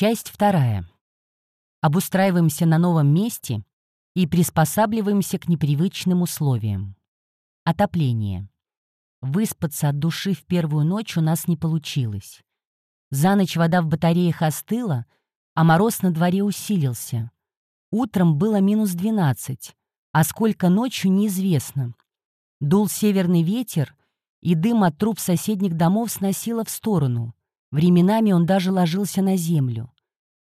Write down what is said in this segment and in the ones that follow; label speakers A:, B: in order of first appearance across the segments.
A: Часть вторая. Обустраиваемся на новом месте и приспосабливаемся к непривычным условиям. Отопление. Выспаться от души в первую ночь у нас не получилось. За ночь вода в батареях остыла, а мороз на дворе усилился. Утром было минус 12, а сколько ночью неизвестно. Дул северный ветер, и дым от труб соседних домов сносило в сторону. Временами он даже ложился на землю.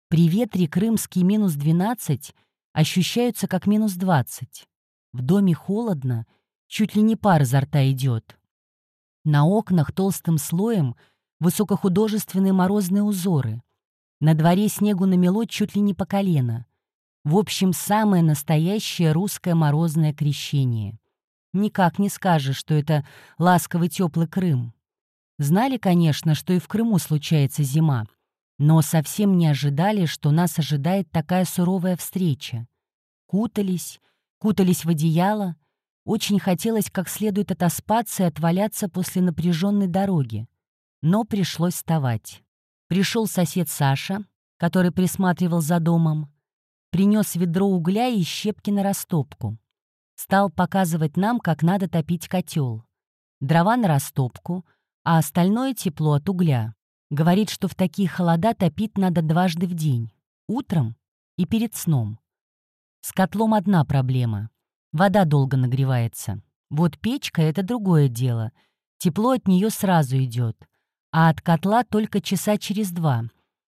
A: При ветре крымский минус 12 ощущаются как минус 20. В доме холодно, чуть ли не пар изо рта идет. На окнах толстым слоем высокохудожественные морозные узоры. На дворе снегу намело чуть ли не по колено. В общем, самое настоящее русское морозное крещение. Никак не скажешь, что это ласковый теплый Крым. Знали, конечно, что и в Крыму случается зима, но совсем не ожидали, что нас ожидает такая суровая встреча. Кутались, кутались в одеяло. Очень хотелось как следует отоспаться и отваляться после напряженной дороги. Но пришлось вставать. Пришел сосед Саша, который присматривал за домом, принес ведро угля и щепки на растопку. Стал показывать нам, как надо топить котел. Дрова на растопку, а остальное тепло от угля. Говорит, что в такие холода топить надо дважды в день. Утром и перед сном. С котлом одна проблема. Вода долго нагревается. Вот печка — это другое дело. Тепло от нее сразу идет, а от котла только часа через два,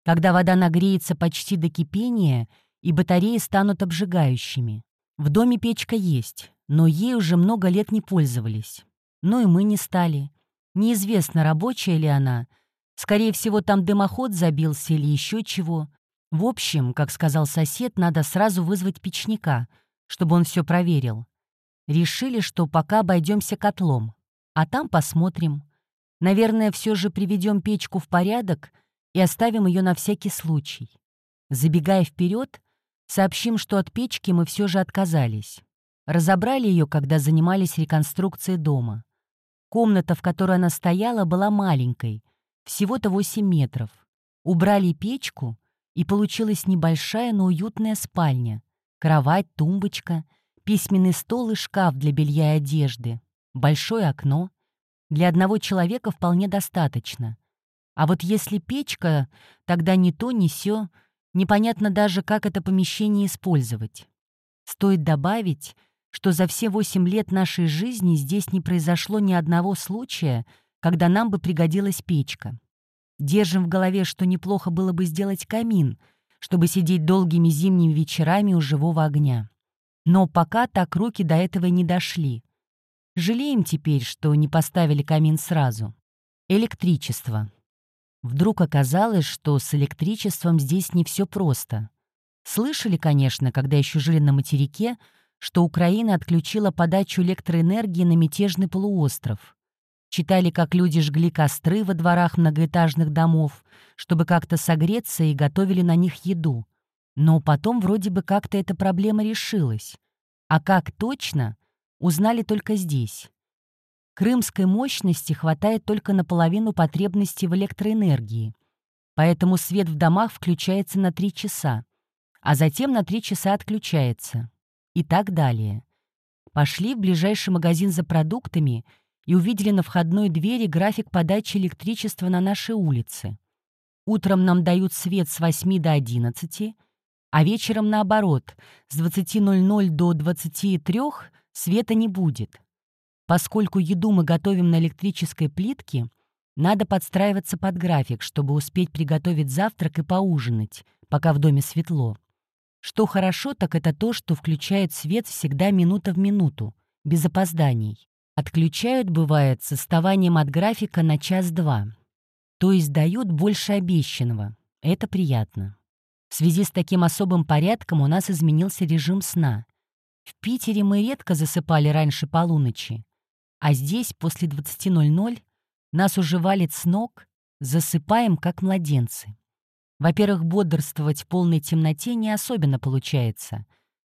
A: когда вода нагреется почти до кипения и батареи станут обжигающими. В доме печка есть, но ей уже много лет не пользовались. Ну и мы не стали. Неизвестно, рабочая ли она. Скорее всего, там дымоход забился или еще чего. В общем, как сказал сосед, надо сразу вызвать печника, чтобы он все проверил. Решили, что пока обойдемся котлом, а там посмотрим. Наверное, все же приведем печку в порядок и оставим ее на всякий случай. Забегая вперед, Сообщим, что от печки мы все же отказались. Разобрали ее, когда занимались реконструкцией дома. Комната, в которой она стояла, была маленькой, всего-то 8 метров. Убрали печку, и получилась небольшая, но уютная спальня. Кровать, тумбочка, письменный стол и шкаф для белья и одежды, большое окно. Для одного человека вполне достаточно. А вот если печка, тогда ни то, ни сё — Непонятно даже, как это помещение использовать. Стоит добавить, что за все восемь лет нашей жизни здесь не произошло ни одного случая, когда нам бы пригодилась печка. Держим в голове, что неплохо было бы сделать камин, чтобы сидеть долгими зимними вечерами у живого огня. Но пока так руки до этого не дошли. Жалеем теперь, что не поставили камин сразу. Электричество. Вдруг оказалось, что с электричеством здесь не все просто. Слышали, конечно, когда еще жили на материке, что Украина отключила подачу электроэнергии на мятежный полуостров. Читали, как люди жгли костры во дворах многоэтажных домов, чтобы как-то согреться и готовили на них еду. Но потом вроде бы как-то эта проблема решилась. А как точно, узнали только здесь. Крымской мощности хватает только на половину потребностей в электроэнергии. Поэтому свет в домах включается на 3 часа, а затем на 3 часа отключается. И так далее. Пошли в ближайший магазин за продуктами и увидели на входной двери график подачи электричества на нашей улице. Утром нам дают свет с 8 до 11, а вечером наоборот, с 20.00 до 23 света не будет. Поскольку еду мы готовим на электрической плитке, надо подстраиваться под график, чтобы успеть приготовить завтрак и поужинать, пока в доме светло. Что хорошо, так это то, что включают свет всегда минута в минуту, без опозданий. Отключают, бывает, с отставанием от графика на час-два. То есть дают больше обещанного. Это приятно. В связи с таким особым порядком у нас изменился режим сна. В Питере мы редко засыпали раньше полуночи, а здесь, после 20.00, нас уже валит с ног, засыпаем, как младенцы. Во-первых, бодрствовать в полной темноте не особенно получается.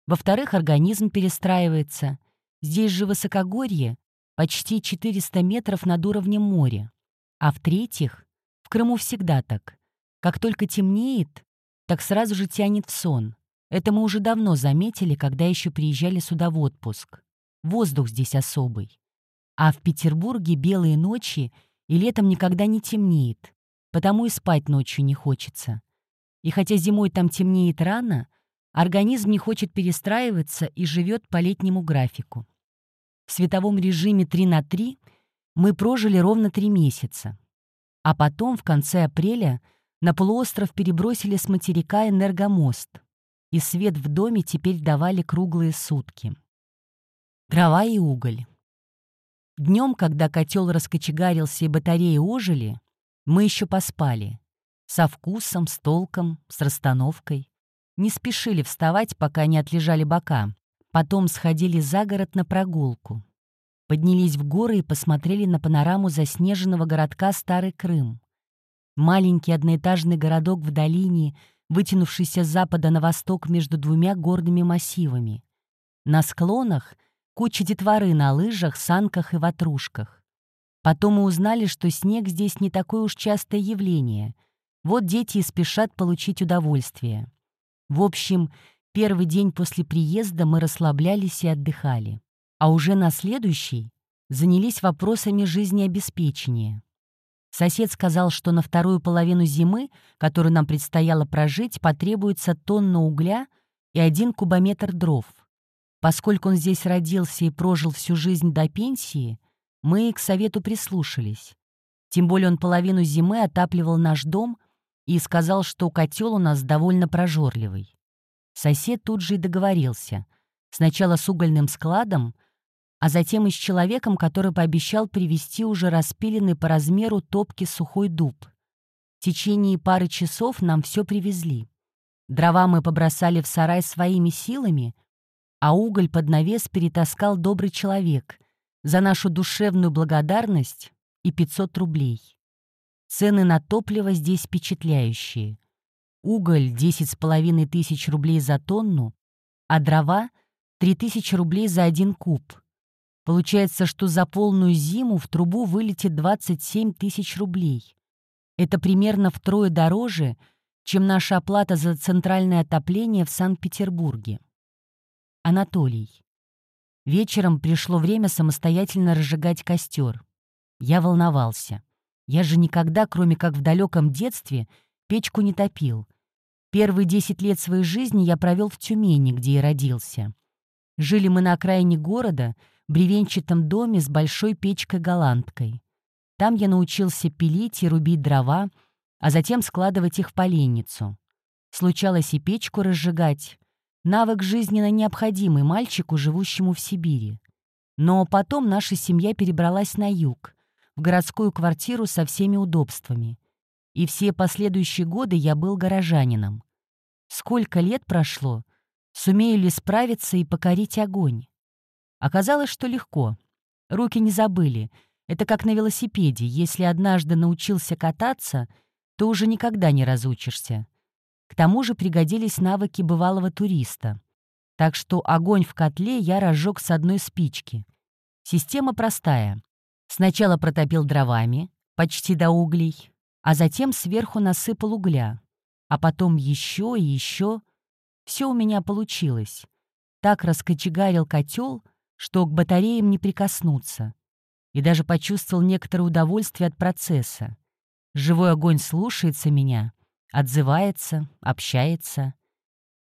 A: Во-вторых, организм перестраивается. Здесь же высокогорье, почти 400 метров над уровнем моря. А в-третьих, в Крыму всегда так. Как только темнеет, так сразу же тянет в сон. Это мы уже давно заметили, когда еще приезжали сюда в отпуск. Воздух здесь особый. А в Петербурге белые ночи и летом никогда не темнеет, потому и спать ночью не хочется. И хотя зимой там темнеет рано, организм не хочет перестраиваться и живет по летнему графику. В световом режиме 3 на 3 мы прожили ровно 3 месяца. А потом, в конце апреля, на полуостров перебросили с материка энергомост, и свет в доме теперь давали круглые сутки. Дрова и уголь. Днем, когда котел раскочегарился и батареи ожили, мы еще поспали. Со вкусом, с толком, с расстановкой. Не спешили вставать, пока не отлежали бока. Потом сходили за город на прогулку. Поднялись в горы и посмотрели на панораму заснеженного городка Старый Крым. Маленький одноэтажный городок в долине, вытянувшийся с запада на восток между двумя горными массивами. На склонах — куча детворы на лыжах, санках и ватрушках. Потом мы узнали, что снег здесь не такое уж частое явление. Вот дети и спешат получить удовольствие. В общем, первый день после приезда мы расслаблялись и отдыхали. А уже на следующий занялись вопросами жизнеобеспечения. Сосед сказал, что на вторую половину зимы, которую нам предстояло прожить, потребуется тонна угля и один кубометр дров. Поскольку он здесь родился и прожил всю жизнь до пенсии, мы к совету прислушались. Тем более он половину зимы отапливал наш дом и сказал, что котел у нас довольно прожорливый. Сосед тут же и договорился. Сначала с угольным складом, а затем и с человеком, который пообещал привезти уже распиленный по размеру топки сухой дуб. В течение пары часов нам все привезли. Дрова мы побросали в сарай своими силами, а уголь под навес перетаскал добрый человек за нашу душевную благодарность и 500 рублей. Цены на топливо здесь впечатляющие. Уголь — 10,5 тысяч рублей за тонну, а дрова — 3 тысячи рублей за один куб — Получается, что за полную зиму в трубу вылетит 27 тысяч рублей. Это примерно втрое дороже, чем наша оплата за центральное отопление в Санкт-Петербурге. Анатолий. Вечером пришло время самостоятельно разжигать костер. Я волновался. Я же никогда, кроме как в далеком детстве, печку не топил. Первые 10 лет своей жизни я провел в Тюмени, где и родился. Жили мы на окраине города — бревенчатом доме с большой печкой-голландкой. Там я научился пилить и рубить дрова, а затем складывать их в поленницу. Случалось и печку разжигать. Навык жизненно необходимый мальчику, живущему в Сибири. Но потом наша семья перебралась на юг, в городскую квартиру со всеми удобствами. И все последующие годы я был горожанином. Сколько лет прошло, сумею ли справиться и покорить огонь? Оказалось, что легко. Руки не забыли. Это как на велосипеде. Если однажды научился кататься, то уже никогда не разучишься. К тому же пригодились навыки бывалого туриста. Так что огонь в котле я разжег с одной спички. Система простая. Сначала протопил дровами, почти до углей, а затем сверху насыпал угля, а потом еще и еще. Все у меня получилось. Так раскочегарил котел — что к батареям не прикоснуться, и даже почувствовал некоторое удовольствие от процесса. Живой огонь слушается меня, отзывается, общается.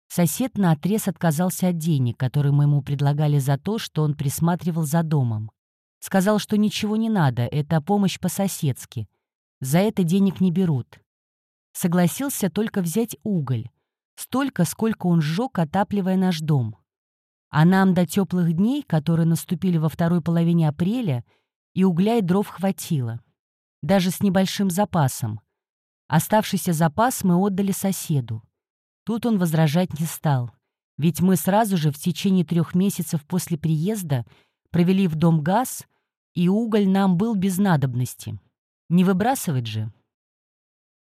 A: Сосед наотрез отказался от денег, которые мы ему предлагали за то, что он присматривал за домом. Сказал, что ничего не надо, это помощь по-соседски. За это денег не берут. Согласился только взять уголь. Столько, сколько он сжег, отапливая наш дом. А нам до теплых дней, которые наступили во второй половине апреля, и угля и дров хватило. Даже с небольшим запасом. Оставшийся запас мы отдали соседу. Тут он возражать не стал. Ведь мы сразу же в течение трех месяцев после приезда провели в дом газ, и уголь нам был без надобности. Не выбрасывать же,